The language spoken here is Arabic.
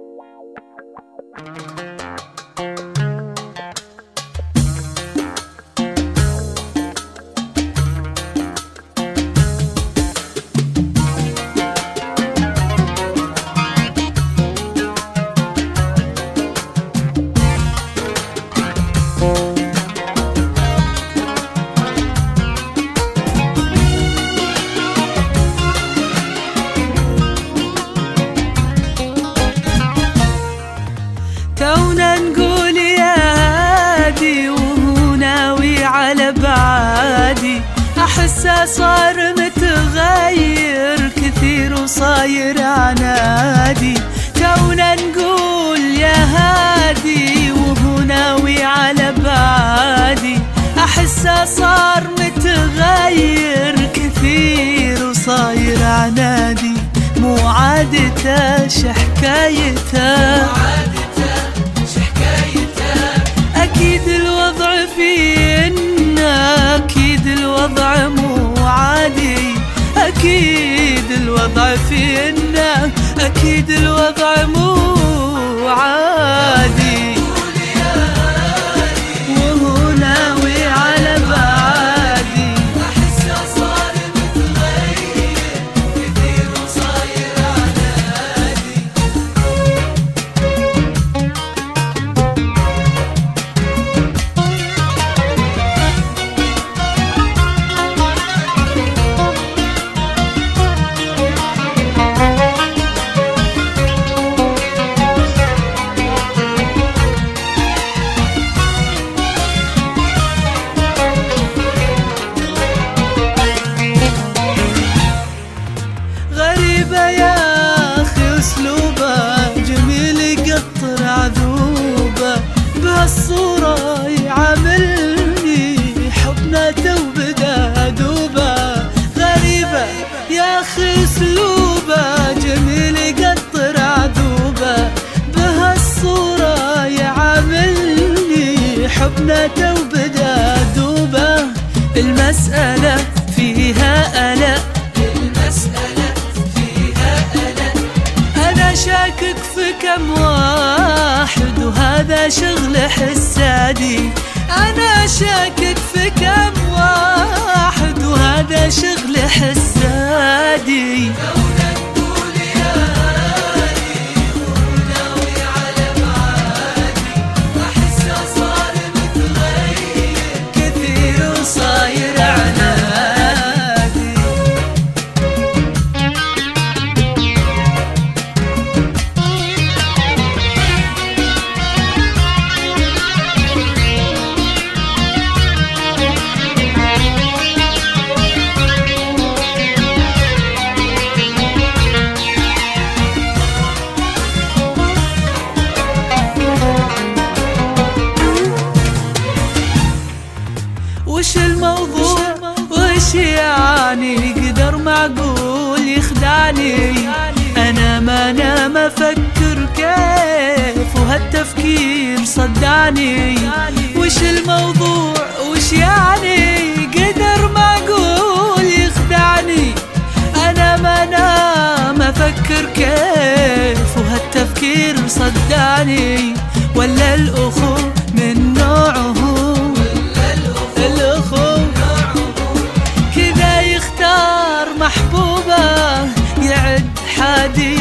wow wow wow وصاير عنادي. تونا نقول يا هادي وهو ناوي على بعادي أحسه صار متغير كثير وصاير عنادي. مو عادته شحكايته. أكيد الوضع مو حبنا توبدا دوبه المسألة فيها ألأ أنا. شاكك في كم واحد وهذا شغل حسادي. أنا شاكك في كم واحد وهذا شغل حسادي. يعني قدر معقول يخدعني. أنا ما نام أفكر كيف وهالتفكير صدعني. وش الموضوع؟ وش يعني؟ قدر معقول يخدعني. أنا ما نام أفكر كيف وهالتفكير صدعني. ولا الاخو saudade